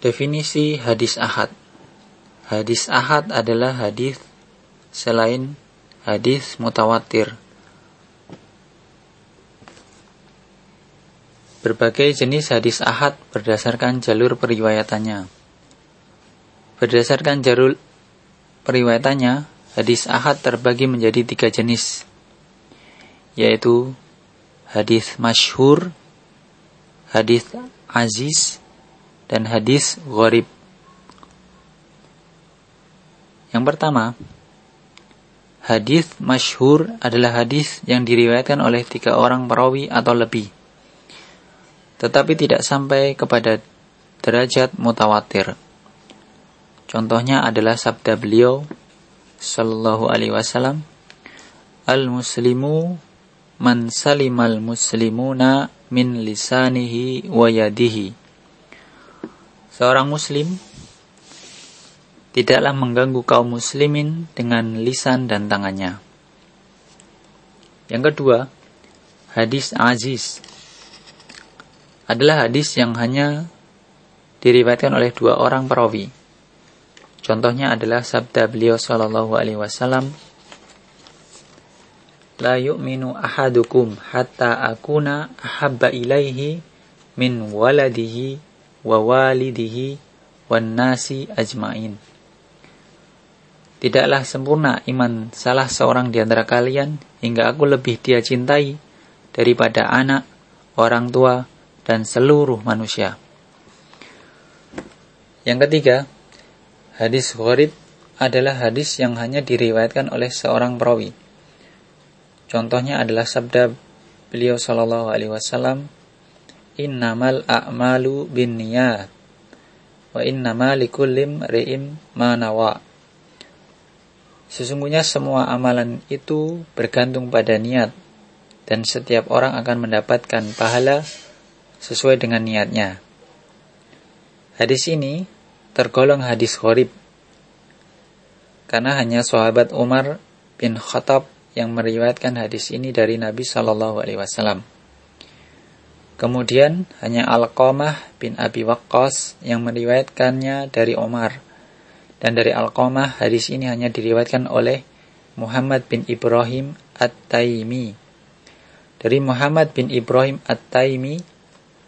Definisi hadis ahad. Hadis ahad adalah hadis selain hadis mutawatir. Berbagai jenis hadis ahad berdasarkan jalur periwayatannya. Berdasarkan jalur periwayatannya, hadis ahad terbagi menjadi tiga jenis, yaitu hadis masyhur, hadis aziz, dan hadis gharib. Yang pertama, hadis masyhur adalah hadis yang diriwayatkan oleh tiga orang perawi atau lebih, tetapi tidak sampai kepada derajat mutawatir. Contohnya adalah sabda beliau sallallahu alaihi wasallam, "Al-muslimu man salimal muslimuna min lisanihi wa yadihi. Seorang muslim tidaklah mengganggu kaum muslimin dengan lisan dan tangannya. Yang kedua, hadis aziz adalah hadis yang hanya diriwayatkan oleh dua orang perawi. Contohnya adalah sabda beliau sallallahu alaihi wasallam la yu'minu ahadukum hatta akuna ahabba ilaihi min waladihi wa walidihi wan nasi ajmain. Tidaklah sempurna iman salah seorang di antara kalian hingga aku lebih dia cintai daripada anak, orang tua, dan seluruh manusia. Yang ketiga, hadis gharib adalah hadis yang hanya diriwayatkan oleh seorang perawi. Contohnya adalah sabda beliau Shallallahu Alaihi Wasallam, Innamal a'malu bin niyat wa innama likullim ri'im manawa. Sesungguhnya semua amalan itu bergantung pada niat dan setiap orang akan mendapatkan pahala sesuai dengan niatnya. Hadis ini tergolong hadis khorib karena hanya sahabat Umar bin Khattab yang meriwayatkan hadis ini dari Nabi Shallallahu Alaihi Wasallam. Kemudian hanya Al-Qamah bin Abi Waqqas yang meriwayatkannya dari Omar. Dan dari Al-Qamah hadis ini hanya diriwayatkan oleh Muhammad bin Ibrahim At-Taimi. Dari Muhammad bin Ibrahim At-Taimi,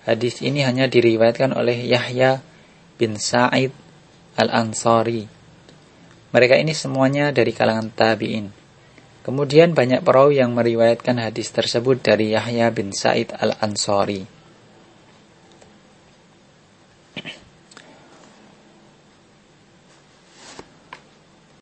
hadis ini hanya diriwayatkan oleh Yahya bin Sa'id Al-Ansari. Mereka ini semuanya dari kalangan tabi'in. Kemudian banyak perawi yang meriwayatkan hadis tersebut dari Yahya bin Said al-Ansari.